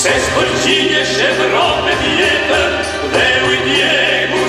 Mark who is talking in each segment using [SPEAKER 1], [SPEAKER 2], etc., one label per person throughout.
[SPEAKER 1] Se s'pojqinje shëmë rohën e pjetën, dhe ujtë jemu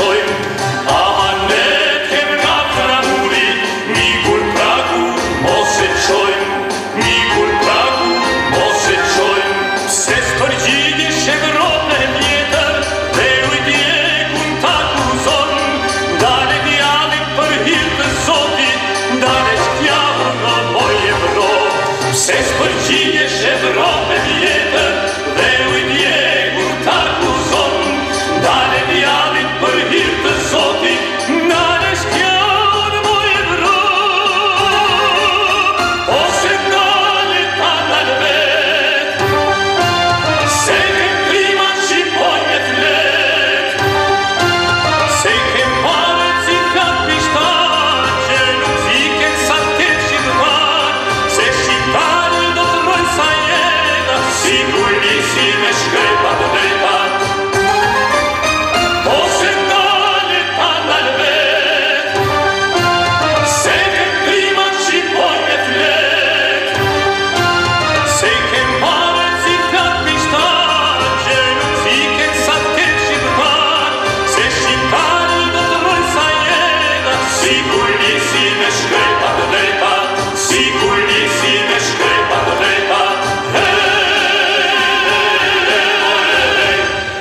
[SPEAKER 1] yeah.